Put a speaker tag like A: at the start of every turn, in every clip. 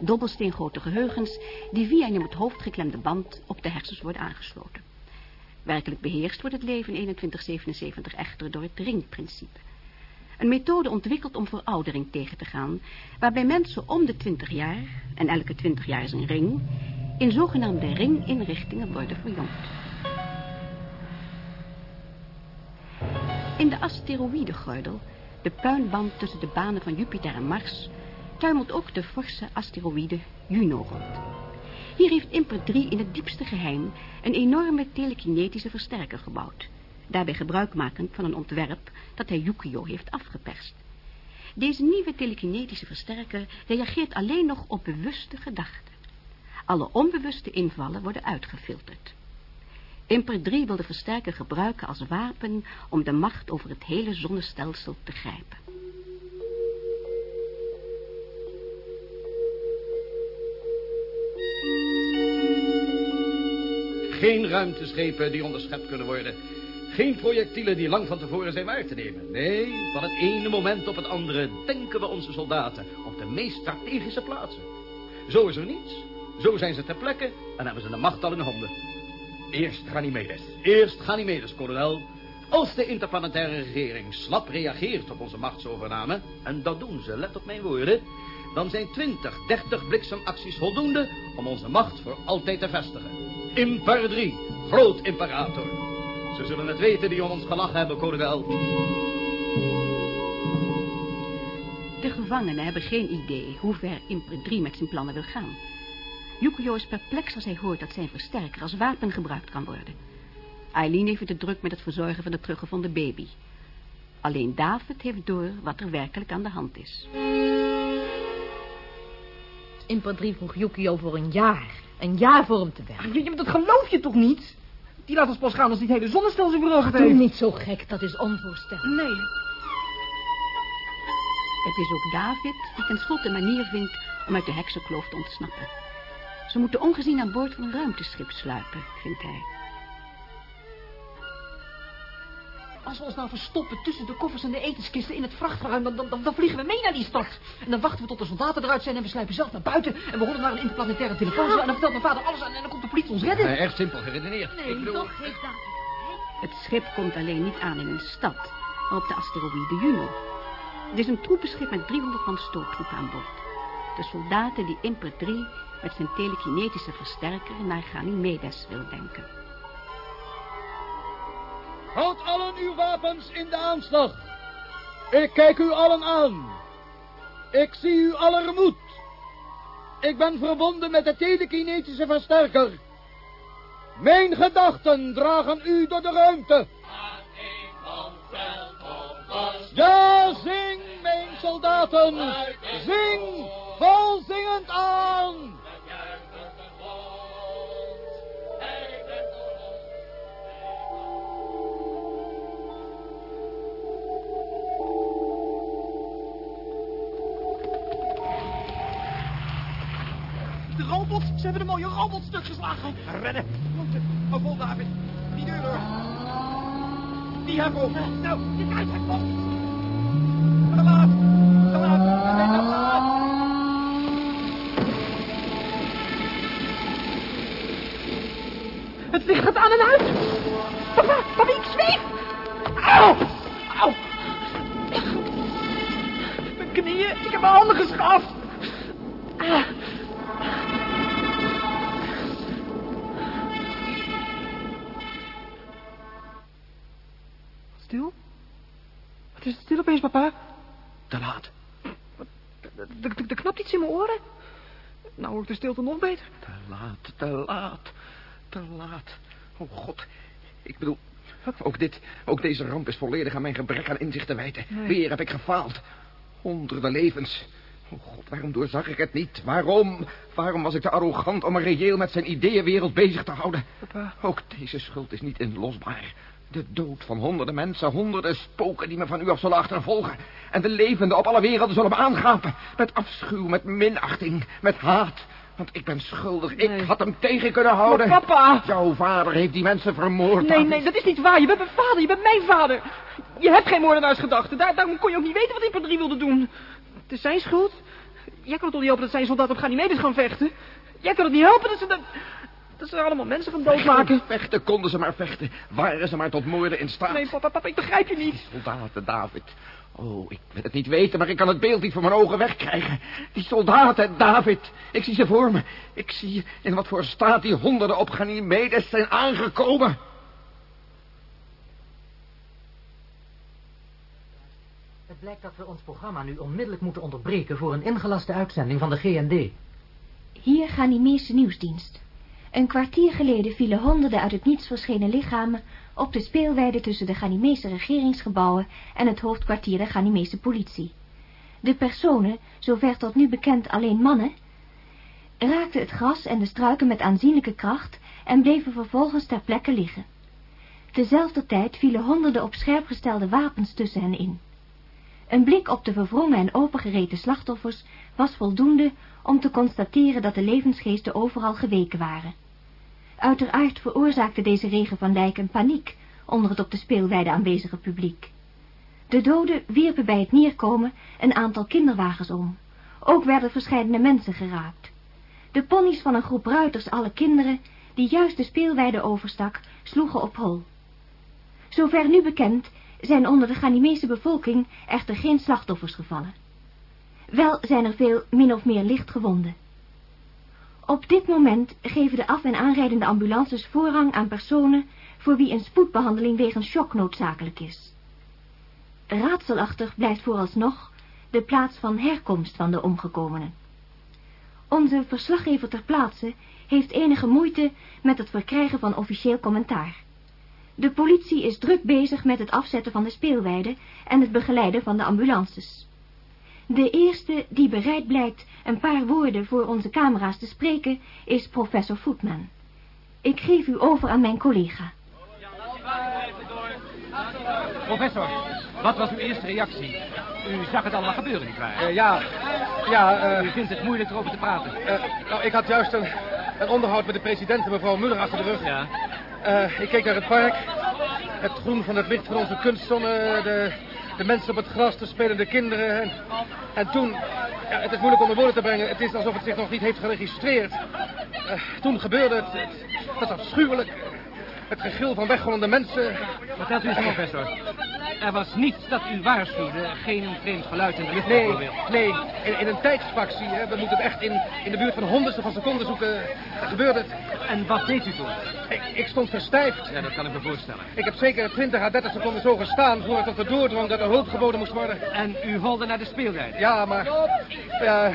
A: dobbelsteengrote geheugens... die via een in het hoofd geklemde band op de hersens worden aangesloten. Werkelijk beheerst wordt het leven in 2177 echter door het ringprincipe. Een methode ontwikkeld om veroudering tegen te gaan... waarbij mensen om de 20 jaar, en elke 20 jaar is een ring... in zogenaamde ringinrichtingen worden verjongd. In de asteroïdengordel, de puinband tussen de banen van Jupiter en Mars... tuimelt ook de forse asteroïde Juno rond. Hier heeft Imper 3 in het diepste geheim een enorme telekinetische versterker gebouwd. Daarbij gebruikmakend van een ontwerp dat hij Yukio heeft afgeperst. Deze nieuwe telekinetische versterker reageert alleen nog op bewuste gedachten. Alle onbewuste invallen worden uitgefilterd. Imper 3 wil de versterker gebruiken als wapen om de macht over het hele zonnestelsel te grijpen.
B: Geen ruimteschepen die onderschept kunnen worden. Geen projectielen die lang van tevoren zijn waar te nemen. Nee, van het ene moment op het andere denken we onze soldaten op de meest strategische plaatsen. Zo is er niets. Zo zijn ze ter plekke en hebben ze de macht al in handen. Eerst Ganymedes. Eerst Ganymedes, kolonel. Als de interplanetaire regering slap reageert op onze machtsovername... en dat doen ze, let op mijn woorden... dan zijn 20, 30 bliksemacties voldoende om onze macht voor altijd te vestigen. Imper 3, groot imperator. Ze zullen het weten die om ons gelachen hebben, kolonel.
A: De gevangenen hebben geen idee hoe ver Imper 3 met zijn plannen wil gaan. Yukio is perplex als hij hoort dat zijn versterker als wapen gebruikt kan worden. Eileen heeft het druk met het verzorgen van de teruggevonden baby. Alleen David heeft door wat er werkelijk aan de hand is.
C: Imper 3 vroeg Yukio voor een jaar. Een jaar voor hem te werken.
D: Maar dat geloof je toch niet? Die laat ons pas gaan als die het hele zonnestelsel
C: Doe
D: heeft.
C: niet zo gek, dat is onvoorstelbaar.
D: Nee.
A: Het is ook David die tenslotte een manier vindt om uit de heksenkloof te ontsnappen. Ze moeten ongezien aan boord van een ruimteschip sluipen, vindt hij.
D: Als we ons nou verstoppen tussen de koffers en de etenskisten in het vrachtruim... Dan, dan, dan vliegen we mee naar die stad. En dan wachten we tot de soldaten eruit zijn en we sluipen zelf naar buiten... en we rollen naar een interplanetaire telefoon... en dan vertelt mijn vader alles aan en dan komt de politie ons redden.
B: Eh, erg simpel geredeneerd.
C: Nee,
B: Ik bedoel...
C: toch heeft David
A: Het schip komt alleen niet aan in een stad, maar op de asteroïde Juno. Het is een troepenschip met 300 man stoottroepen aan boord. De soldaten die Imper 3 met zijn telekinetische versterker naar Ganymedes wil denken.
B: Houd allen uw wapens in de aanslag. Ik kijk u allen aan. Ik zie u allermoed. Ik ben verbonden met de telekinetische versterker. Mijn gedachten dragen u door de ruimte. Ja, zing, mijn soldaten. Zing, vol zingend aan.
D: De robots, ze hebben een mooie robot stuk geslagen. Rennen. Oh, vol David. Die deur door. Die hebben we. Nou, je kijkt het op. Te laat. Te laat. Het licht gaat aan en uit. Papa, papa, ik zweef. Auw. Auw. Mijn knieën, ik heb mijn handen geschaft. Stil? Wat is het stil opeens, papa?
B: Te laat.
D: Er- knapt iets in mijn oren. Nou hoor ik de stilte nog beter.
B: Te laat, te laat, te laat. Oh god, ik bedoel, ook dit, ook deze ramp is volledig aan mijn gebrek aan inzicht te wijten.
D: Nee.
B: Weer heb ik gefaald. Honderden levens.
E: Oh god, waarom doorzag ik het niet? Waarom? Waarom was ik te arrogant om me reëel met zijn ideeënwereld bezig te houden?
F: Papa.
E: Ook deze schuld is niet inlosbaar. De dood van honderden mensen, honderden spoken die me van u af zullen achtervolgen. En de levenden op alle werelden zullen me aangapen. Met afschuw, met minachting, met haat. Want ik ben schuldig. Ik
F: Nee.
E: had hem tegen kunnen houden.
F: Maar papa!
E: Jouw vader heeft die mensen vermoord.
F: Nee, nee, dat is niet waar. Je bent mijn vader, je bent mijn vader. Je hebt geen moordenaarsgedachten. Daar, daarom kon je ook niet weten wat Infantry wilde doen. Het is zijn schuld. Jij kan het toch niet helpen dat zijn soldaten op Ganymedes gaan vechten? Jij kan het niet helpen dat ze dat... Dat ze allemaal mensen gaan doodmaken.
E: Vechten konden ze maar vechten. Waren ze maar tot moorden in staat.
F: Nee, papa, papa, ik begrijp je niet.
E: Soldaten, David. Oh, ik wil het niet weten, maar ik kan het beeld niet voor mijn ogen wegkrijgen. Die soldaten, David. Ik zie ze voor me. Ik zie in wat voor staat die honderden op Ganymedes zijn aangekomen.
D: Het blijkt dat we ons programma nu onmiddellijk moeten onderbreken voor een ingelaste uitzending van de GND.
G: Hier Ganymeese nieuwsdienst. Een kwartier geleden vielen honderden uit het niets verschenen lichamen op de speelweide tussen de Ganymeese regeringsgebouwen en het hoofdkwartier der Ganymeese politie. De personen, zover tot nu bekend alleen mannen, raakten het gras en de struiken met aanzienlijke kracht en bleven vervolgens ter plekke liggen. Tezelfde tijd vielen honderden op scherp gestelde wapens tussen hen in. Een blik op de verwrongen en opengereten slachtoffers was voldoende om te constateren dat de levensgeesten overal geweken waren. Uiteraard veroorzaakte deze regen van lijken paniek onder het op de speelweide aanwezige publiek. De doden wierpen bij het neerkomen een aantal kinderwagens om. Ook werden verscheidene mensen geraakt. De ponies van een groep ruiters, alle kinderen, die juist de speelweide overstak, sloegen op hol. Zover nu bekend zijn onder de Ghanimese bevolking echter geen slachtoffers gevallen. Wel zijn er veel min of meer licht gewonden. Op dit moment geven de af- en aanrijdende ambulances voorrang aan personen voor wie een spoedbehandeling wegens shock noodzakelijk is. Raadselachtig blijft vooralsnog de plaats van herkomst van de omgekomenen. Onze verslaggever ter plaatse heeft enige moeite met het verkrijgen van officieel commentaar. De politie is druk bezig met het afzetten van de speelweide en het begeleiden van de ambulances. De eerste die bereid blijkt een paar woorden voor onze camera's te spreken is professor Voetman. Ik geef u over aan mijn collega.
H: Professor, wat was uw eerste reactie? U zag het allemaal gebeuren, nietwaar?
I: Eh, ja, ja, eh,
H: U vindt het moeilijk erover te praten.
I: eh, nou, ik had juist een, een onderhoud met de president en mevrouw Muller achter de rug.
H: Ja.
I: Eh, ik keek naar het park, het groen van het licht van onze kunstzonne, de, de mensen op het gras, de spelende kinderen. En, en toen, ja, het is moeilijk onder woorden te brengen, het is alsof het zich nog niet heeft geregistreerd. Eh, toen gebeurde het, het, dat is afschuwelijk. Het gegil van weggolende mensen.
H: Vertelt u eens, professor. Er was niets dat u waarschuwde, geen vreemd geluid in de lucht
I: Nee, nee, in, in een tijdsfractie, hè, we moeten het echt in, in de buurt van honderdste van seconden zoeken, gebeurde het.
H: En wat deed u toen?
I: Ik, ik stond verstijfd.
H: Ja, dat kan ik me voorstellen.
I: Ik heb zeker 20 à 30 seconden zo gestaan voor het tot er doordrong dat er hulp geboden moest worden.
H: En u holde naar de speelweide?
I: Ja, maar ja,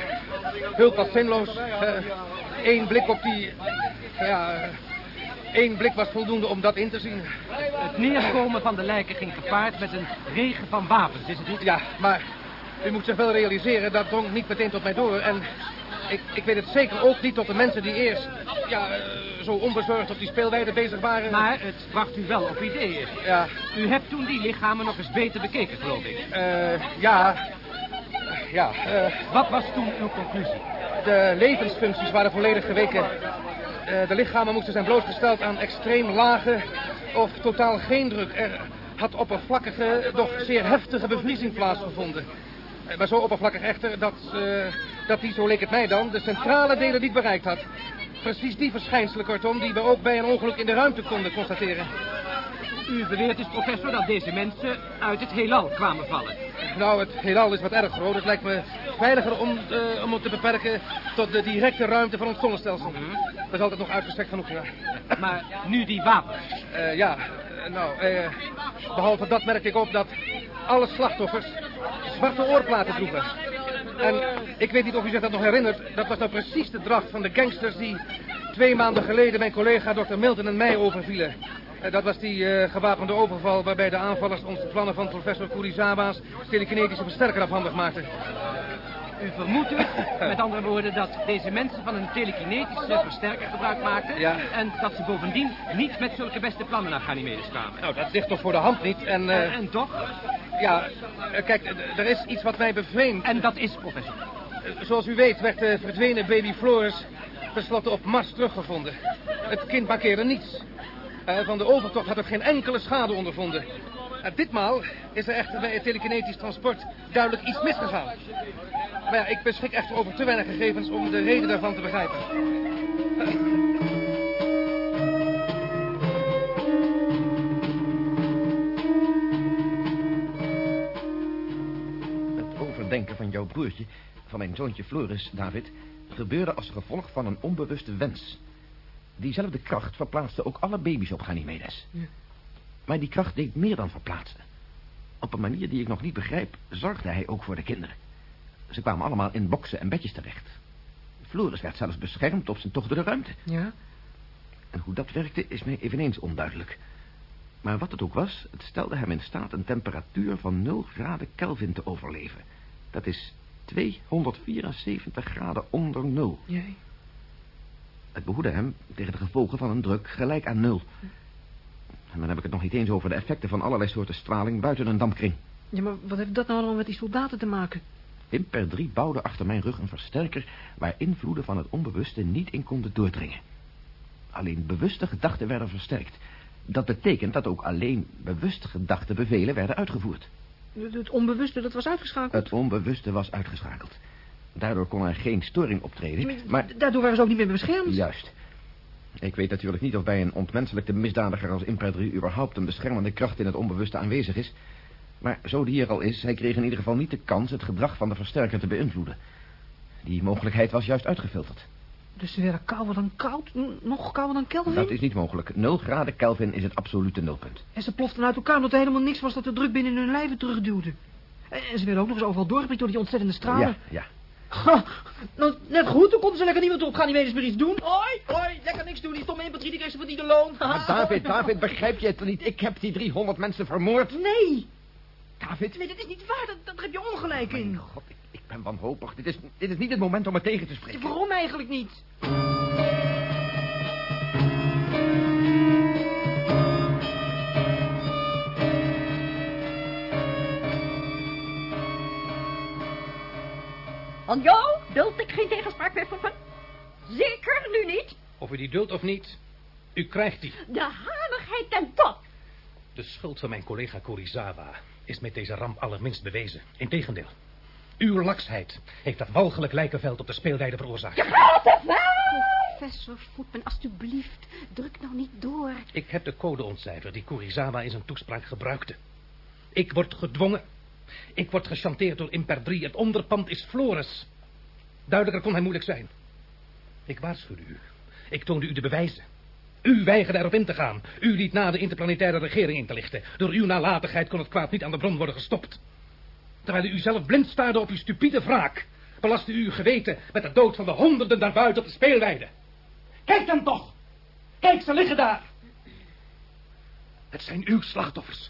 I: hulp was zinloos. Eén blik op die... Ja, één blik was voldoende om dat in te zien.
H: Het neerkomen van de lijken ging gepaard met een regen van wapens, is het niet?
I: Ja, maar u moet zich wel realiseren, dat drong niet meteen tot mij door. En ik, ik weet het zeker ook niet tot de mensen die eerst ja, eh, zo onbezorgd op die speelweide bezig waren.
H: Maar het bracht u wel op ideeën.
I: Ja,
H: U hebt toen die lichamen nog eens beter bekeken, geloof ik.
I: eh, ja, ja, eh,
H: Wat was toen uw conclusie?
I: de levensfuncties waren volledig geweken. Eh, de lichamen moesten zijn blootgesteld aan extreem lage of totaal geen druk. Er had oppervlakkige, doch zeer heftige bevriezing plaatsgevonden. Eh, Maar zo oppervlakkig echter dat, eh, dat die, zo leek het mij dan, de centrale delen niet bereikt had. Precies die verschijnselen, kortom, die we ook bij een ongeluk in de ruimte konden constateren.
H: U beweert dus, professor, dat deze mensen uit het heelal kwamen vallen.
I: Nou, het heelal is wat erg groot. Het lijkt me veiliger om, eh, om het te beperken tot de directe ruimte van ons zonnestelsel. Dat is altijd nog uitgestrekt genoeg, ja.
H: Maar nu die wapens.
I: Eh, ja, eh, nou, eh, behalve dat merkte ik op dat alle slachtoffers zwarte oorplaten droegen. En ik weet niet of u zich dat nog herinnert, dat was nou precies de dracht van de gangsters die twee maanden geleden mijn collega Dr. Milton en mij overvielen. Eh, dat was die eh, gewapende overval waarbij de aanvallers ons de plannen van professor Kurizawa's telekinetische versterker afhandig maakten.
H: U vermoedt dus, met andere woorden, dat deze mensen van een telekinetische versterker gebruik maakten.
I: Ja.
H: En dat ze bovendien niet met zulke beste plannen naar Ganymedes kwamen.
I: Nou, dat ligt toch voor de hand niet. En, eh,
H: En, en toch?
I: ja, eh, kijk, er is iets wat mij bevreemdt.
H: En dat is, professor.
I: Eh, Zoals u weet werd de verdwenen baby Floris tenslotte op Mars teruggevonden. Het kind markeerde niets. Eh, van de overtocht had het geen enkele schade ondervonden. Eh, ditmaal is er echter bij het telekinetisch transport duidelijk iets misgegaan. Maar ja, ik beschik echter over te weinig gegevens om de reden daarvan te begrijpen.
E: Het overdenken van jouw broertje, van mijn zoontje Floris, David, gebeurde als gevolg van een onbewuste wens. Diezelfde kracht verplaatste ook alle baby's op Ganymedes. Maar die kracht deed meer dan verplaatsen. Op een manier die ik nog niet begrijp, zorgde hij ook voor de kinderen. Ze kwamen allemaal in boksen en bedjes terecht. Floris werd zelfs beschermd op zijn tocht door de ruimte.
D: Ja?
E: En hoe dat werkte is mij eveneens onduidelijk. Maar wat het ook was, het stelde hem in staat een temperatuur van 0 graden Kelvin te overleven. Dat is 274 graden onder nul.
D: Jij?
E: Het behoedde hem tegen de gevolgen van een druk gelijk aan nul. En dan heb ik het nog niet eens over de effecten van allerlei soorten straling buiten een dampkring.
D: Ja, maar wat heeft dat nou allemaal met die soldaten te maken?
E: Imper 3 bouwde achter mijn rug een versterker... waar invloeden van het onbewuste niet in konden doordringen. Alleen bewuste gedachten werden versterkt. Dat betekent dat ook alleen bewust gedachte bevelen werden uitgevoerd.
D: Het onbewuste, dat was uitgeschakeld.
E: Het onbewuste was uitgeschakeld. Daardoor kon er geen storing optreden, maar...
D: Daardoor waren ze ook niet meer beschermd.
E: Juist. Ik weet natuurlijk niet of bij een ontmenselijkte misdadiger als Imper 3 überhaupt een beschermende kracht in het onbewuste aanwezig is. Maar zo die hier al is, hij kreeg in ieder geval niet de kans het gedrag van de versterker te beïnvloeden. Die mogelijkheid was juist uitgefilterd.
D: Dus ze werden kouder dan koud? Nog kouder dan Kelvin?
E: Dat is niet mogelijk. 0 graden Kelvin is het absolute nulpunt.
D: En ze ploften uit elkaar omdat er helemaal niks was dat de druk binnen hun lijven terugduwde. En en ze werden ook nog eens overal doorgeprikt door die ontzettende stralen.
E: Ja, ja.
D: Ha, nou, net goed, dan konden ze lekker niemand op. Gaan die meer iets doen? Hoi, hoi, lekker niks doen. Die stomme infanterie, die kreeg ze verdiende loon.
E: Maar David, David, begrijp je het niet? Ik heb die 300 mensen vermoord.
D: Nee,
E: David,
D: nee, dat is niet waar. Dat, dat heb je ongelijk in.
E: mijn god, ik, ik ben wanhopig. Dit is, dit is niet het moment om me tegen te spreken.
D: Waarom eigenlijk niet?
A: Van jou duld ik geen tegenspraak meer van. Zeker nu niet.
I: Of u die duldt of niet, u krijgt die.
A: De hanigheid ten top.
I: De schuld van mijn collega Kurizawa is met deze ramp allerminst bewezen. Integendeel. Uw laksheid heeft dat walgelijk lijkenveld op de speelweide veroorzaakt.
A: Professor Voetman, alstublieft, druk nou niet door.
I: Ik heb de code ontcijferd die Kurizawa in zijn toespraak gebruikte. Ik word gedwongen. Ik word gechanteerd door Imper 3. Het onderpand is Flores. Duidelijker kon hij moeilijk zijn. Ik waarschuwde u. Ik toonde u de bewijzen. U weigerde erop in te gaan. U liet na de interplanetaire regering in te lichten. Door uw nalatigheid kon het kwaad niet aan de bron worden gestopt. Terwijl u zelf blind staarde op uw stupide wraak... belastte u uw geweten met de dood van de honderden daarbuiten op de speelweide. Kijk dan toch! Kijk, ze liggen daar! Het zijn uw slachtoffers.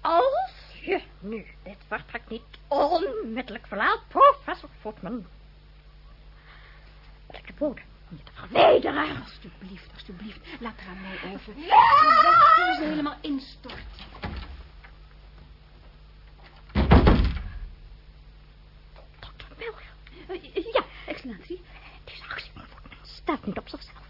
A: Als je nu dit vertrek niet onmiddellijk verlaat, professor Voetman... wil ik de om je te verwijderen. Alsjeblieft, alsjeblieft, laat haar aan mij over. Ga weg voor ze helemaal instort. Dokter Melchior. Ja, excellentie. Deze actie van Voetman staat niet op zichzelf.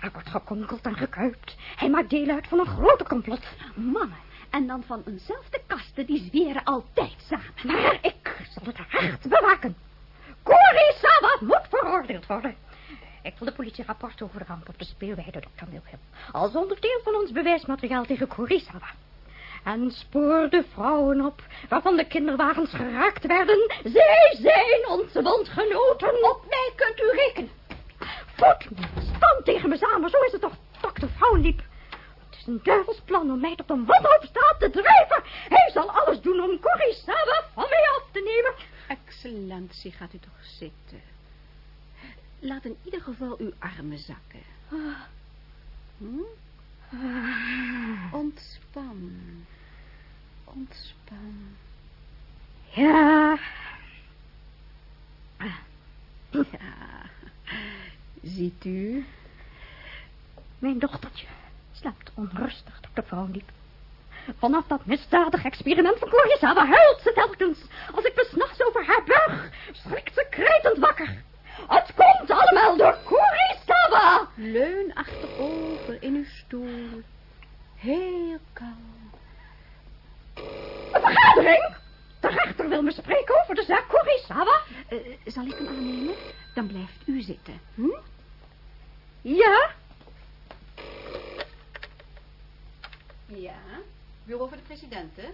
A: Hij wordt gekonkeld en gekuipt. Hij maakt deel uit van een grote complot. Mannen, en dan van eenzelfde die zweren altijd samen. Maar ik zal het hard bewaken. Kurisawa moet veroordeeld worden. Ik wil de politierapport over de ramp op de speelweide, dokter Milgram. Als onderdeel van ons bewijsmateriaal tegen Kurisawa. En spoor de vrouwen op waarvan de kinderwagens geraakt werden. Zij zijn onze bondgenoten. Op mij kunt u rekenen. Voet, stand tegen me samen, zo is het toch, dokter Vrouwenliep. Een duivels plan om mij tot een wanhoopstraat te drijven. Hij zal alles doen om Corrie van mij af te nemen. Excellentie, gaat u toch zitten. Laat in ieder geval uw armen zakken. Hm? Ontspan. Ontspan. Ja. Ja. Ziet u? Mijn dochtertje slaapt onrustig op de vrouwendiep. Vanaf dat misdadig experiment van Corisawa huilt ze telkens. Als ik me s'nachts over haar buig, schrikt ze krijtend wakker. Het komt allemaal door Corisawa. Leun achterover in uw stoel. Heel kalm. Een vergadering? De rechter wil me spreken over de zaak Corisawa. Eh, zal ik hem aannemen? Dan blijft u zitten. Hm? Ja? Ja? Bureau voor de president, hè?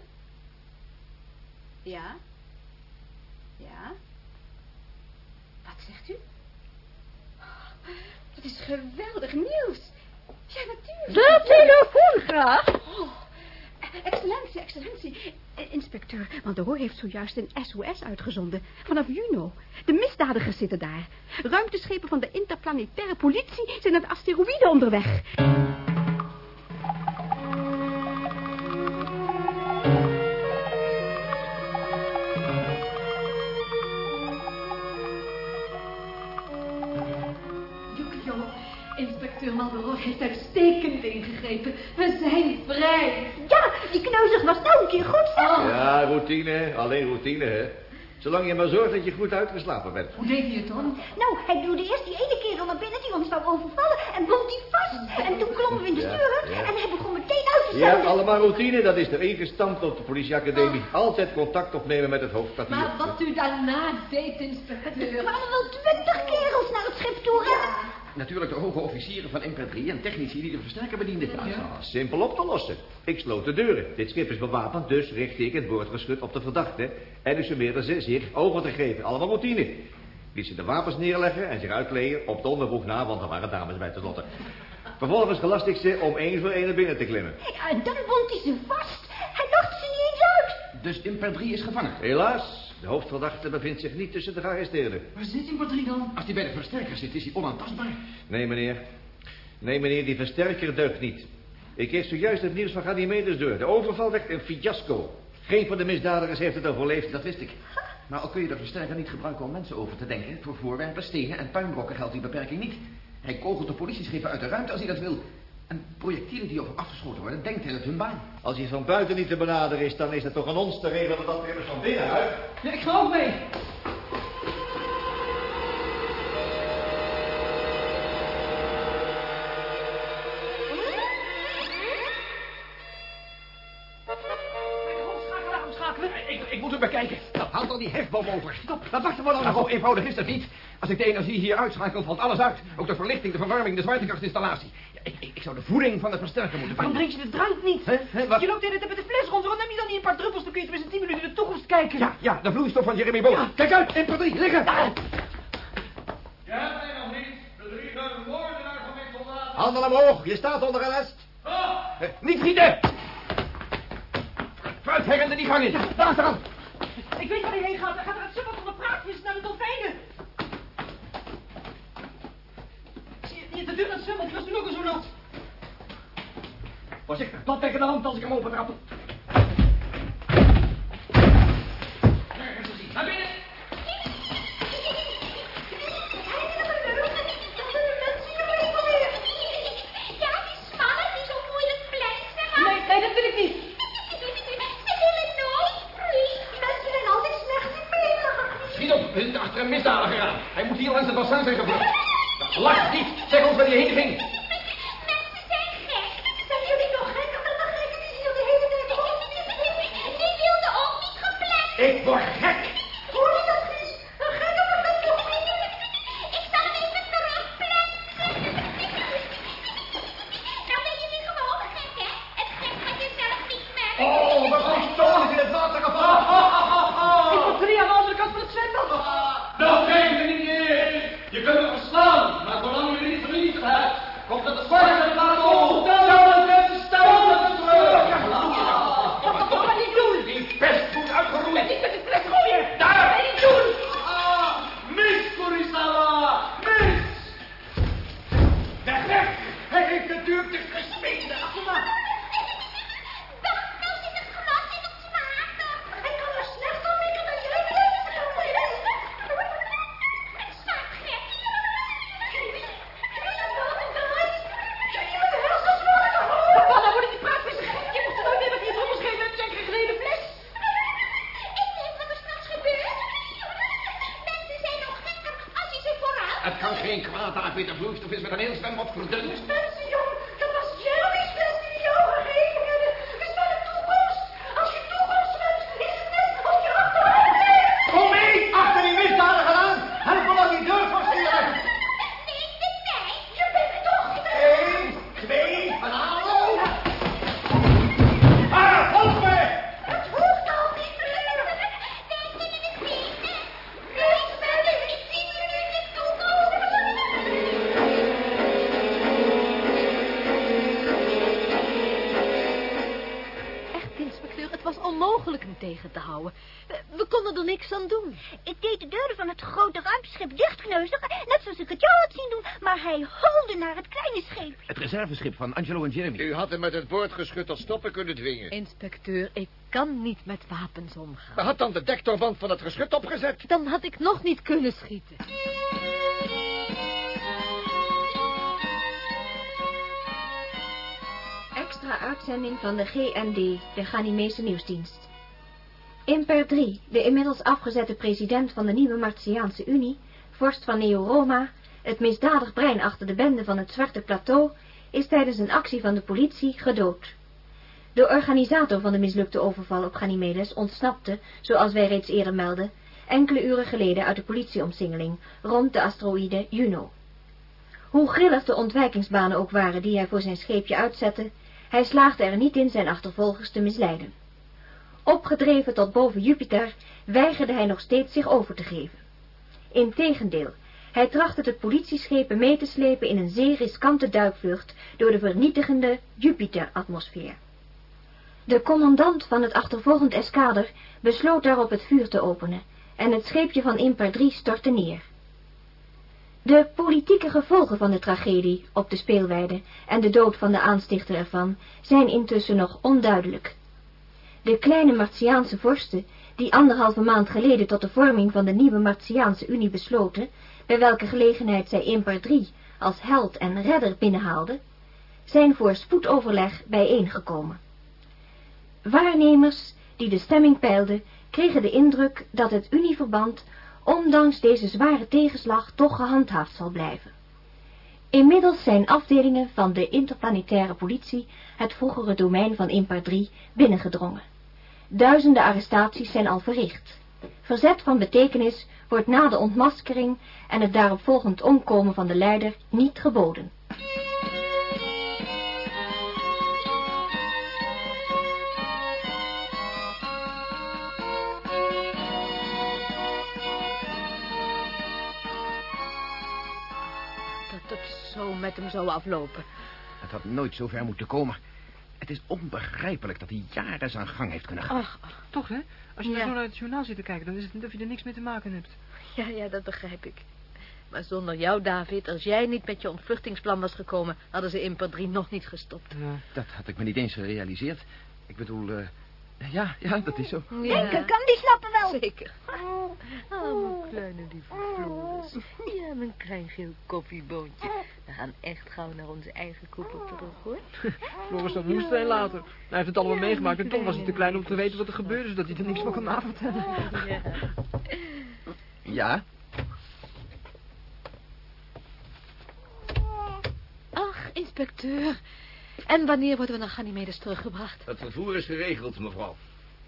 A: Ja? Ja? Wat zegt u? Dat is geweldig nieuws. Ja, natuurlijk. De telefoon graag. Oh, excellentie, excellentie. Eh, Inspecteur Van der Hoor heeft zojuist een SOS uitgezonden. Vanaf Juno. De misdadigers zitten daar. Ruimteschepen van de interplanetaire politie zijn naar de asteroïde onderweg.
J: Ja,
K: routine. Alleen routine, hè. Zolang je maar zorgt dat je goed uitgeslapen bent.
C: Hoe deed hij het dan?
J: Nou, hij duwde eerst die ene kerel naar binnen die ons zou overvallen en bond die vast. En toen klommen we in de
K: Ja,
J: sturen
K: ja.
J: en hij begon meteen uit te zetten.
K: allemaal routine. Dat is er ingestampt op de politieacademie. Altijd contact opnemen met het hoofdkwartier.
C: Maar wat u daarna deed, inspecteur.
J: Er kwamen wel twintig kerels naar het schip toe rennen.
E: Natuurlijk de hoge officieren van MP3 en technici die de versterker bedienden.
K: Ah, Simpel op te lossen. Ik sloot de deuren. Dit schip is bewapend, dus richtte ik het boordgeschut op de verdachte. En u summeerde ze zich over te geven. Allemaal routine. Liet ze de wapens neerleggen en zich uitkleden op de onderbroek na, want er waren dames bij tenslotte. Vervolgens gelast ik ze om één voor één naar binnen te klimmen.
J: Ja, en dan bond hij ze vast. Hij lachte ze niet eens uit.
E: Dus MP3 is gevangen.
K: Helaas, de hoofdverdachte bevindt zich niet tussen de gearresteerden.
C: Waar zit die Patrick dan?
E: Als hij bij de versterker zit, is hij onaantastbaar.
K: Nee, meneer. Nee, meneer, die versterker deugt niet. Ik kreeg zojuist het nieuws van Ganymedes door. De overval werd een fiasco. Geen van de misdadigers heeft het overleefd.
E: Dat wist ik. Maar al kun je de versterker niet gebruiken om mensen over te denken... voor voorwerpen, stenen en puinbrokken geldt die beperking niet. Hij kogelt de politieschepen uit de ruimte als hij dat wil. En projectielen die op hem afgeschoten worden, denkt hij dat hun baan.
K: Als hij van buiten niet te benaderen is, dan is het toch aan ons te regelen dat dat weer eens van binnenuit.
C: Ja, ik ga ook mee.
E: Ik, ik moet bekijken. Haal dan die hefboom over. Stop, dat wachten we dan. Nou, zo eenvoudig is dat niet. Als ik de energie hier uitschakel, valt alles uit. Ook de verlichting, de verwarming, de zwaartekrachtinstallatie. Ja, ik, zou de voeding van de versterker moeten
D: Waarom
E: vinden.
D: drink je de drank niet?
E: Hè?
D: Je loopt de hele tijd met de fles rond. Waarom neem je dan niet een paar druppels? Dan kun je tenminste 10 minuten in de toekomst kijken.
E: Ja, ja, de vloeistof van Jeremy Boot. Kijk uit, in drie, liggen.
K: Je hebt mij nog niet. Bedrieger, moordenaar van mijn soldaten. Handen omhoog, je staat onder arrest.
E: Eh, Niet schieten! Vooruit, die gang in. Daar achteraan.
D: Ik weet waar hij heen gaat. Hij gaat naar het zwembad van de praatjes, naar de dolfijnen. Zie je, de deur naar het die was toen ook al zo nat.
E: Voorzichtig, plat tegen de hand als ik hem open trap. Naar binnen.
J: Ja, die smalle die zo moeilijk blijft, zeg maar.
D: Nee, nee, dat wil ik niet.
J: Ze willen nooit groeien. Die mensen zijn altijd slecht in bezig.
E: Schiet op, we zitten achter een misdadiger aan. Hij moet hier langs het bassin zijn gevlucht. Lach niet, zeg ons waar hij heen ging.
K: por Is met
J: een heel zwembad verdund.
K: Met het boordgeschut tot stoppen kunnen dwingen.
C: Inspecteur, ik kan niet met wapens omgaan.
K: Maar had dan de dektorband van het geschut opgezet?
C: Dan had ik nog niet kunnen schieten.
G: Extra uitzending van de GND, de Ghanimese Nieuwsdienst. Imper 3, de inmiddels afgezette president van de nieuwe Martiaanse Unie, vorst van Neo-Roma, het misdadig brein achter de bende van het Zwarte Plateau, is tijdens een actie van de politie gedood. De organisator van de mislukte overval op Ganymedes ontsnapte, zoals wij reeds eerder melden, enkele uren geleden uit de politieomsingeling rond de asteroïde Juno. Hoe grillig de ontwijkingsbanen ook waren die hij voor zijn scheepje uitzette, hij slaagde er niet in zijn achtervolgers te misleiden. Opgedreven tot boven Jupiter, weigerde hij nog steeds zich over te geven. Integendeel, hij trachtte het politieschepen mee te slepen in een zeer riskante duikvlucht door de vernietigende Jupiter-atmosfeer. De commandant van het achtervolgend eskader besloot daarop het vuur te openen en het scheepje van Imper 3 stortte neer. De politieke gevolgen van de tragedie op de speelweide en de dood van de aanstichter ervan zijn intussen nog onduidelijk. De kleine Martiaanse vorsten, die anderhalve maand geleden tot de vorming van de nieuwe Martiaanse Unie besloten, bij welke gelegenheid zij Imper 3 als held en redder binnenhaalden, zijn voor spoedoverleg bijeengekomen. Waarnemers die de stemming peilden, kregen de indruk dat het Unieverband ondanks deze zware tegenslag toch gehandhaafd zal blijven. Inmiddels zijn afdelingen van de interplanetaire politie het vroegere domein van Imper 3 binnengedrongen. Duizenden arrestaties zijn al verricht. Verzet van betekenis wordt na de ontmaskering en het daaropvolgend omkomen van de leider niet geboden.
C: Dat het zo met hem zou aflopen.
J: Het had nooit zo ver moeten komen. Het is onbegrijpelijk dat hij jaren zijn gang heeft kunnen gaan.
C: Ach, ach,
D: Toch, hè? Als je
C: Ja.
D: maar zo naar het journaal zit te kijken, dan is het alsof je er niks mee te maken hebt.
C: ja, ja, dat begrijp ik. Maar zonder jou, David, als jij niet met je ontvluchtingsplan was gekomen... hadden ze Imper 3 nog niet gestopt.
J: Dat had ik me niet eens gerealiseerd. Ik bedoel, eh, ja, ja, dat is zo.
L: Denken kan die snappen wel.
C: Zeker. Oh, mijn kleine lieve Floris. Ja, mijn klein geel koffieboontje. We gaan echt gauw naar onze eigen koepel terug, hoor.
D: Floris, dat moest hij later. Hij heeft het allemaal meegemaakt en toch was hij te klein om te weten wat er gebeurde, zodat hij er niks van kon navertellen.
C: Ja.
J: Ja,
C: Ach, inspecteur. En wanneer worden we naar Ganymedes teruggebracht?
K: Het vervoer is geregeld, mevrouw.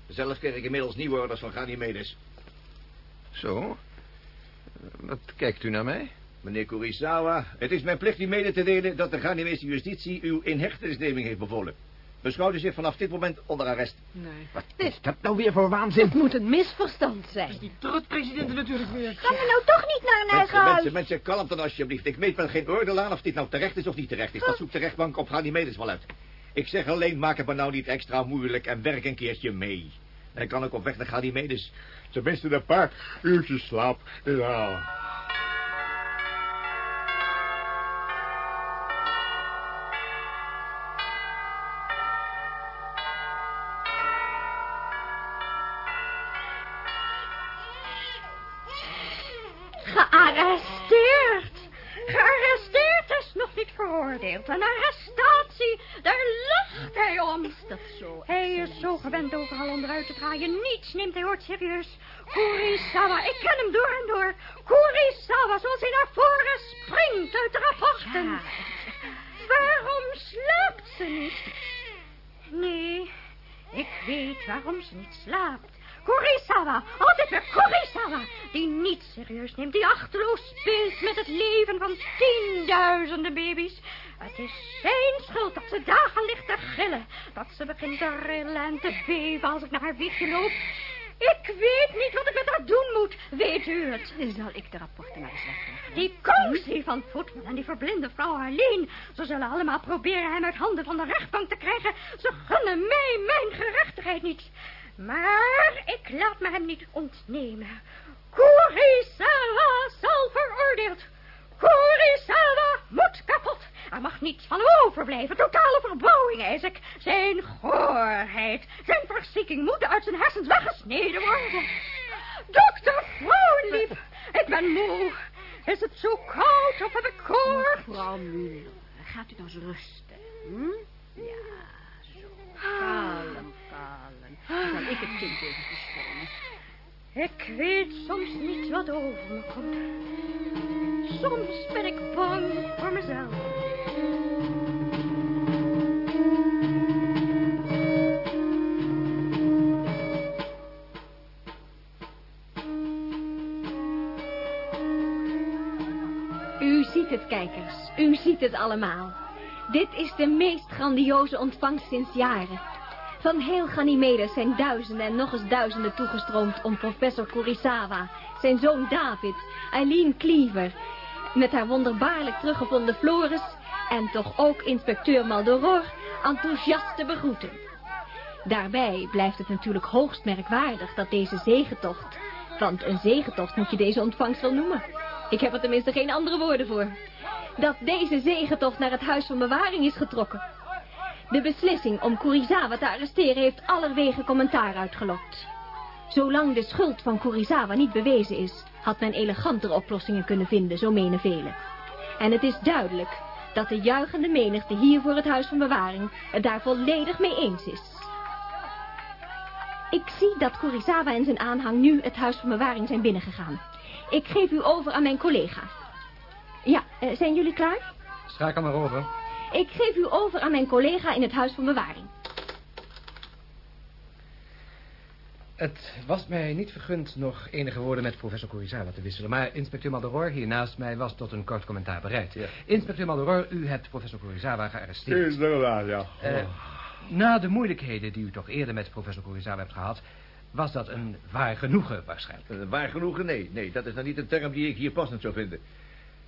K: Zelf kreeg ik inmiddels nieuwe orders van Ganymedes.
J: zo. Wat kijkt u naar mij?
K: Meneer Kurisawa, het is mijn plicht u mede te delen dat de Ghanimese justitie uw inhechtenisneming heeft bevolen. Beschouwt u zich vanaf dit moment onder arrest.
D: Nee.
J: Wat is dat nou weer voor waanzin?
C: Het moet een misverstand zijn.
D: Die trutpresidenten natuurlijk weer.
L: Gaan we nou toch niet naar een eigen
K: Mensen,
L: huis?
K: mensen, mensen, kalm dan alsjeblieft. Ik meet met geen oordeel aan of dit nou terecht is of niet terecht is. Dat zoekt de rechtbank op Ganymedes wel uit. Ik zeg alleen, maak het me nou niet extra moeilijk en werk een keertje mee. Dan kan ik op weg naar Ganymedes. Tenminste een paar uurtjes slaap. Ja.
L: Gearresteerd. Gearresteerd is nog niet veroordeeld. Een arrestatie. Daar lacht hij om.
C: Is dat zo?
L: Hij is zo gewend overal onderuit te draaien. Niets neemt hij ooit serieus. Kurisawa, ik ken hem door en door. Kurisawa, zoals hij naar voren springt uit de rapporten.
C: Ja.
L: Waarom slaapt ze niet? Nee, ik weet waarom ze niet slaapt. Kurisawa, altijd weer Kurisawa, die niet serieus neemt, die achterloos speelt met het leven van tienduizenden baby's. Het is zijn schuld dat ze dagen ligt te gillen, dat ze begint te rillen en te beven als ik naar haar wiegje loop. Ik weet niet wat ik met haar doen moet, weet u het?
A: Zal ik de rapporten maar eens wegleggen?
L: Die kongsie van Voetman en die verblinde vrouw alleen. Ze zullen allemaal proberen hem uit handen van de rechtbank te krijgen. Ze gunnen mij mijn gerechtigheid niet. Maar ik laat me hem niet ontnemen. Kurisawa zal veroordeeld. Kurisawa moet kapot. Er mag niets van overblijven. Totale verbouwing, ik. Zijn goorheid, zijn verzieking moeten uit zijn hersens weggesneden worden. Dokter Vrouwenlief, ik ben moe. Is het zo koud of heb ik koorts?
A: Mevrouw Muller, gaat u nou eens rusten. Hm? Ja. Dan ik het kind even verschonen.
L: Ik weet soms niet wat over me komt. Soms ben ik bang voor mezelf.
G: U ziet het, kijkers. U ziet het allemaal. Dit is de meest grandioze ontvangst sinds jaren. Van heel Ganymedes zijn duizenden en nog eens duizenden toegestroomd om professor Kurisawa, zijn zoon David, Eileen Cleaver, met haar wonderbaarlijk teruggevonden Floris en toch ook inspecteur Maldoror enthousiast te begroeten. Daarbij blijft het natuurlijk hoogst merkwaardig dat deze zegentocht, want een zegentocht moet je deze ontvangst wel noemen. Ik heb er tenminste geen andere woorden voor. Dat deze zegentocht naar het huis van bewaring is getrokken. De beslissing om Kurisawa te arresteren heeft allerwege commentaar uitgelokt. Zolang de schuld van Kurisawa niet bewezen is, had men elegantere oplossingen kunnen vinden, zo menen velen. En het is duidelijk dat de juichende menigte hier voor het huis van bewaring het daar volledig mee eens is. Ik zie dat Kurisawa en zijn aanhang nu het huis van bewaring zijn binnengegaan. Ik geef u over aan mijn collega. Ja, eh, zijn jullie klaar?
H: Schakel maar over.
G: Ik geef u over aan mijn collega in het huis van bewaring.
H: Het was mij niet vergund nog enige woorden met professor Kurisawa te wisselen... maar inspecteur Maldoror hier naast mij was tot een kort commentaar bereid. Inspecteur Maldoror, u hebt professor Kurisawa gearresteerd.
K: Inderdaad, ja.
H: Eh, na de moeilijkheden die u toch eerder met professor Kurisawa hebt gehad... was dat een waar genoegen waarschijnlijk.
K: Eh, Waar genoegen? Nee, nee, dat is nou niet een term die ik hier passend zou vinden.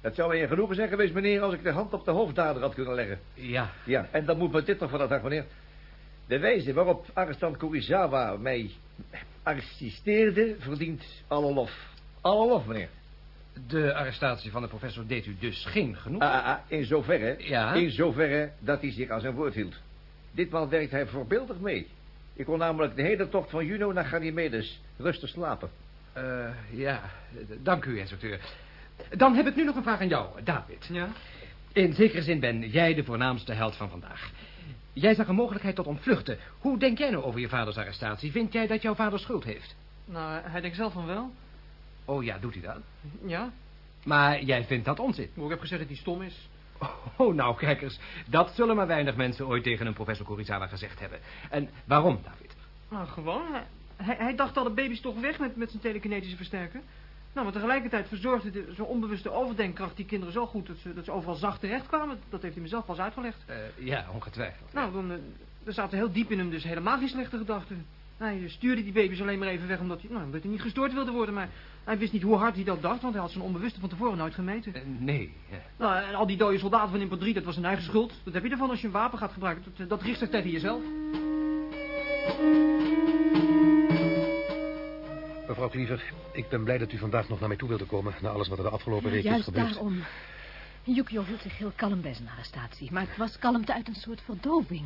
K: Het zou mij een genoegen zijn geweest, meneer, als ik de hand op de hoofddader had kunnen leggen.
H: Ja.
K: Ja, en dan moet me dit toch van dat dag, meneer. De wijze waarop arrestant Kurisawa mij assisteerde, verdient alle lof. Alle lof, meneer.
H: De arrestatie van de professor deed u dus geen genoeg?
K: Ah, ah, ah, in zoverre,
H: Ja?
K: in zoverre dat hij zich aan zijn woord hield. Ditmaal werkt hij voorbeeldig mee. Ik kon namelijk de hele tocht van Juno naar Ganymedes rustig slapen.
H: Eh, ja, dank u, inspecteur. Dan heb ik nu nog een vraag aan jou, David.
D: Ja?
H: In zekere zin ben jij de voornaamste held van vandaag. Jij zag een mogelijkheid tot ontvluchten. Hoe denk jij nou over je vaders arrestatie? Vind jij dat jouw vader schuld heeft?
D: Nou, hij denkt zelf van wel.
H: Oh ja, doet hij dat?
D: Ja.
H: Maar jij vindt dat onzin.
D: Maar ik heb gezegd dat hij stom is.
H: Oh, nou, kijkers. Dat zullen maar weinig mensen ooit tegen een professor Kurisawa gezegd hebben. En waarom, David?
D: Nou, gewoon. Hij, hij, hij dacht al de baby's toch weg met, met zijn telekinetische versterker. Nou, maar tegelijkertijd verzorgde de- zo'n onbewuste overdenkkracht die kinderen zo goed dat ze, dat ze overal zacht terechtkwamen. Dat heeft hij mezelf pas uitgelegd.
H: Eh, ja, ongetwijfeld.
D: Nou, dan, eh, er zaten heel diep in hem dus helemaal geen slechte gedachten. Hij stuurde die baby's alleen maar even weg omdat hij, nou, omdat hij niet gestoord wilde worden. Maar hij wist niet hoe hard hij dat dacht, want hij had zijn onbewuste van tevoren nooit gemeten.
H: Eh, nee. ja.
D: Nou, en al die dode soldaten van Impel 3, dat was zijn eigen schuld. Dat heb je ervan als je een wapen gaat gebruiken. Dat, dat richt zich tegen jezelf.
I: Mevrouw Kliever, ik ben blij dat u vandaag nog naar mij toe wilde komen... na alles wat er de afgelopen week is
C: Juist
I: gebeurd.
C: daarom. Yukio hield zich heel kalm bij zijn arrestatie. Maar het was kalmte uit een soort verdoving.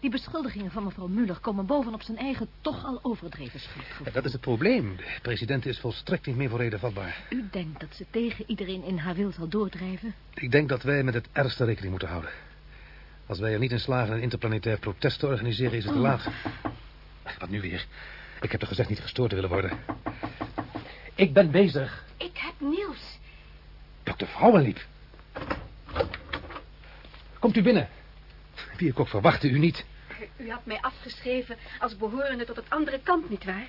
C: Die beschuldigingen van mevrouw Muller komen bovenop zijn eigen toch al overdreven schuldgevoel.
I: Ja, dat is het probleem. De president is volstrekt niet meer voor reden vatbaar.
C: U denkt dat ze tegen iedereen in haar wil zal doordrijven?
I: Ik denk dat wij met het ergste rekening moeten houden. Als wij er niet in slagen een interplanetair protest te organiseren, is het te laat. Wat nu weer? Ik heb toch gezegd niet gestoord te willen worden. Ik ben bezig.
A: Ik heb nieuws.
I: Dokter Vrouwenliep. Komt u binnen. Wie ik ook verwachtte, u niet.
A: U had mij afgeschreven als behorende tot het andere kamp, nietwaar?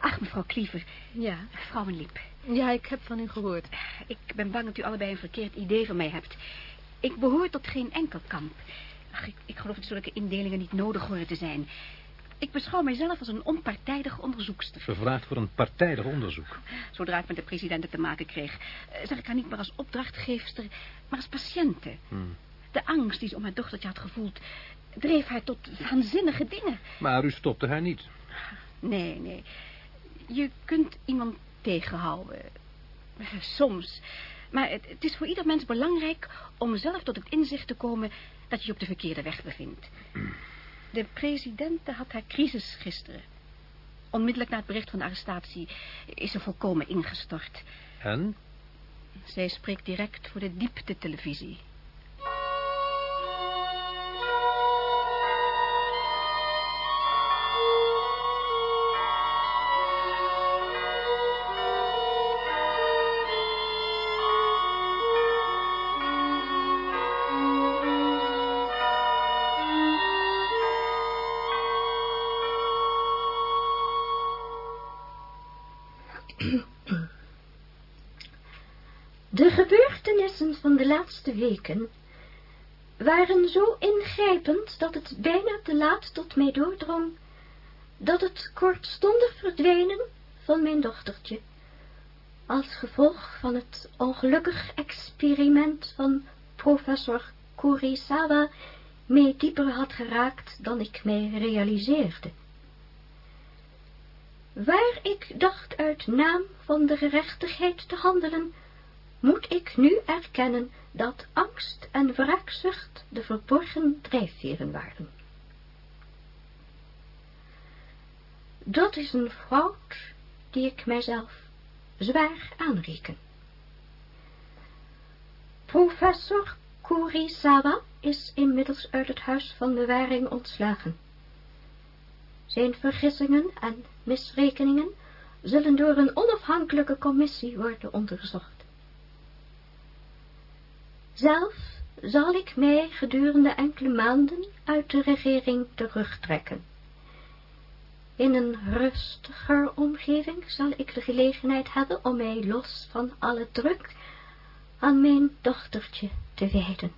A: Ach, mevrouw Kliever.
C: Ja?
A: Vrouwenliep.
C: Ja, ik heb van u gehoord.
A: Ik ben bang dat u allebei een verkeerd idee van mij hebt. Ik behoor tot geen enkel kamp. Ach, ik, ik geloof dat zulke indelingen niet nodig horen te zijn. Ik beschouw mijzelf als een onpartijdige onderzoekster.
I: Gevraagd voor een partijdig onderzoek.
A: Zodra ik met de president te maken kreeg, eh, zag ik haar niet meer als opdrachtgeefster, maar als patiënte.
I: Hmm.
A: De angst die ze om haar dochtertje had gevoeld, dreef haar tot waanzinnige dingen.
I: Maar u stopte haar niet.
A: Nee, nee. Je kunt iemand tegenhouden. Soms. Maar het, het is voor ieder mens belangrijk om zelf tot het inzicht te komen dat je je op de verkeerde weg bevindt. De president had haar crisis gisteren. Onmiddellijk na het bericht van de arrestatie is ze volkomen ingestort.
I: En?
A: Zij spreekt direct voor de diepte-televisie.
M: Waren zo ingrijpend dat het bijna te laat tot mij doordrong dat het kortstondig verdwijnen van mijn dochtertje als gevolg van het ongelukkig experiment van professor Kurisawa mij dieper had geraakt dan ik mij realiseerde. Waar ik dacht uit naam van de gerechtigheid te handelen, moet ik nu erkennen dat angst en wraakzucht de verborgen drijfveren waren. Dat is een fout die ik mijzelf zwaar aanreken. Professor Kurisawa is inmiddels uit het huis van bewaring ontslagen. Zijn vergissingen en misrekeningen zullen door een onafhankelijke commissie worden onderzocht. Zelf zal ik mij gedurende enkele maanden uit de regering terugtrekken. In een rustiger omgeving zal ik de gelegenheid hebben om mij los van alle druk aan mijn dochtertje te wijden.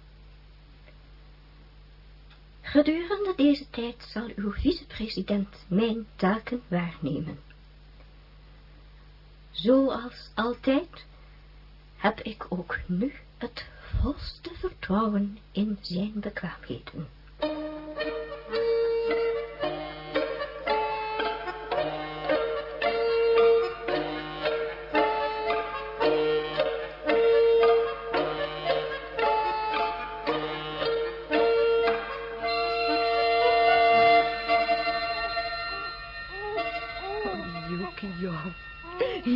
M: Gedurende deze tijd zal uw vicepresident mijn taken waarnemen. Zoals altijd heb ik ook nu het volste vertrouwen in zijn bekwaamheden.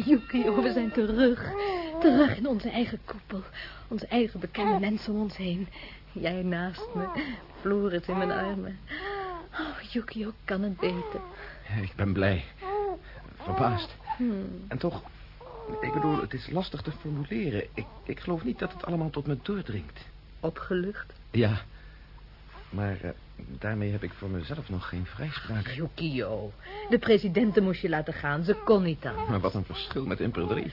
C: Yukio. We zijn terug. Terug in onze eigen koepel. Onze eigen bekende mensen om ons heen. Jij naast me. Floris in mijn armen. Oh, Yukio kan het beter.
E: Ik ben blij. Verbaasd.
C: Hmm.
E: En toch, ik bedoel, het is lastig te formuleren. Ik, ik geloof niet dat het allemaal tot me doordringt.
C: Opgelucht?
E: Ja, maar eh, daarmee heb ik voor mezelf nog geen vrijspraak.
C: Yukio, de presidenten moest je laten gaan. Ze kon niet aan.
E: Maar wat een verschil met Imper 3.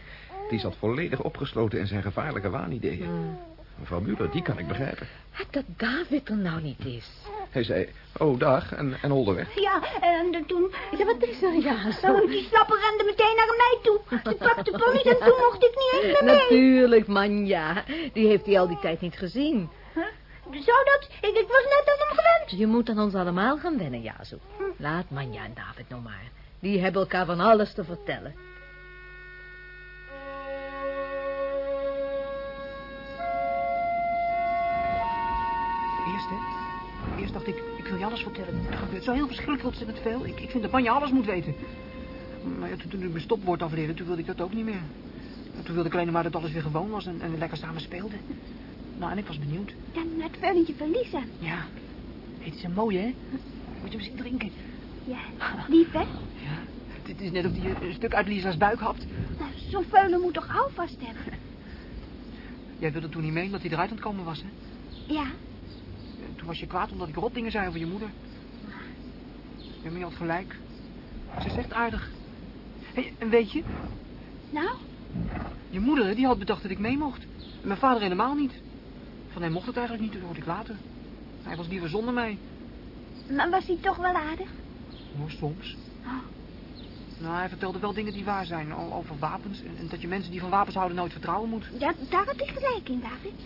E: Die zat volledig opgesloten in zijn gevaarlijke waanideeën.
C: Hmm.
E: Mevrouw Muller, die kan ik begrijpen.
C: Dat David er nou niet is.
E: Hij zei, oh dag, en, en holde weg.
J: Ja, en toen...
C: Ja, wat is er, ja?
J: Zo, die slapper rende meteen naar mij toe. Ze pakte ponies en toen mocht ik niet eens meer mee.
C: Natuurlijk, Manja. Die heeft hij al die tijd niet gezien.
J: Zou dat? Ik, ik was net aan hem gewend.
C: Je moet aan ons allemaal gaan wennen, Jazo. Laat Manja en David nog maar. Die hebben elkaar van alles te vertellen.
D: Eerst, hè? Eerst dacht ik, ik wil je alles vertellen. Er gebeurt zo heel verschrikkelijk ontzettend veel. Ik, ik vind dat Banja alles moet weten. Maar ja, toen, ik mijn stopwoord afleerde, toen wilde ik dat ook niet meer. En toen wilde Kleine maar dat alles weer gewoon was en, en we lekker samen speelden. Nou, en ik was benieuwd.
J: Dan het veulentje van Lisa.
D: Ja. Het is een mooie, hè? Moet je hem zien drinken.
J: Ja, lief, hè?
D: Ja. Het is net of hij een stuk uit Lisa's buik hapt.
J: Nou, zo'n veulen moet toch houvast hebben?
D: Jij wilde toen niet mee dat hij eruit aan het komen was, hè?
J: Ja.
D: Toen was je kwaad omdat ik rot dingen zei over je moeder. Ja, maar je had gelijk. Ze is echt aardig. Hé, en weet je?
J: Nou?
D: Je moeder, die had bedacht dat ik mee mocht. En mijn vader helemaal niet. Van hem mocht het eigenlijk niet, dat hoorde ik later. Hij was liever zonder mij.
J: Maar was hij toch wel aardig?
D: Oh, soms. Nou, hij vertelde wel dingen die waar zijn. Over wapens. En, en dat je mensen die van wapens houden nooit vertrouwen moet.
J: Ja, daar had hij gelijk in, David.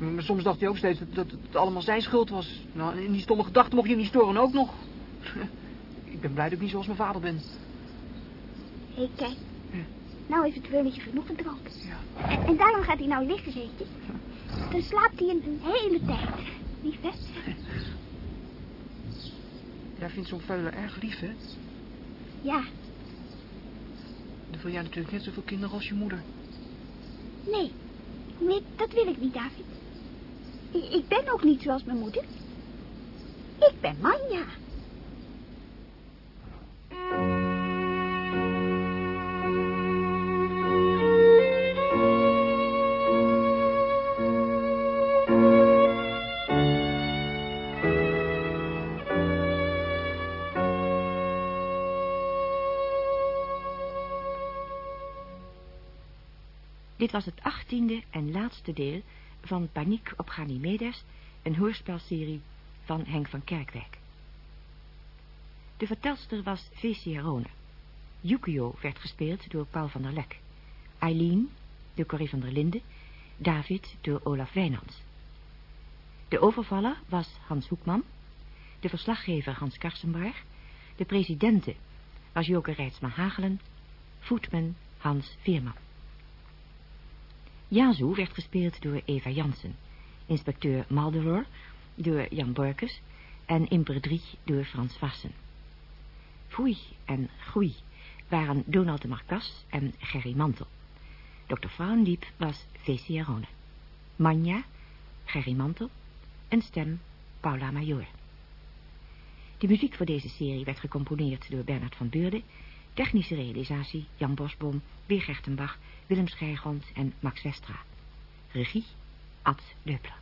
D: Maar, soms dacht hij ook steeds dat, dat het allemaal zijn schuld was. Nou, en in die stomme gedachten mocht je niet storen ook nog. ik ben blij dat ik niet zoals mijn vader ben.
J: Hé, kijk. Nou heeft het veulentje genoeg gedronken. En, en daarom gaat hij nou liggen, weet je. Dan slaapt hij een, een hele tijd. Lief, hè?
D: Jij vindt zo'n veulen erg lief, hè?
J: Ja.
D: Dan wil jij natuurlijk net zoveel kinderen als je moeder.
J: Nee. Nee, dat wil ik niet, David. Ik, ben ook niet zoals mijn moeder. Ik ben Manja.
N: Dit was het achttiende en laatste deel van Paniek op Ganymedes, een hoorspelserie van Henk van Kerkwijk. De vertelster was Vesia Rone. Yukio werd gespeeld door Paul van der Lek. Eileen door Corrie van der Linden. David door Olaf Wijnands. De overvaller was Hans Hoekman. De verslaggever Hans Karsenbarg. De presidente was Joke Rijtsma Hagelen. Voetman Hans Veerman. Yazoo werd gespeeld door Eva Jansen. Inspecteur Malderoor door Jan Borkes. En Imper 3 door Frans Vassen. Foei en Groei waren Donald de Marcas en Gerry Mantel. Dr. Vrouwendiep was Vesia Rone. Manja, Gerry Mantel. Een stem, Paula Major. De muziek voor deze serie werd gecomponeerd door Bernard van Beurden. Technische realisatie Jan Bosboom, Weer Willem Schijgrond en Max Westra. Regie Ad Leupler.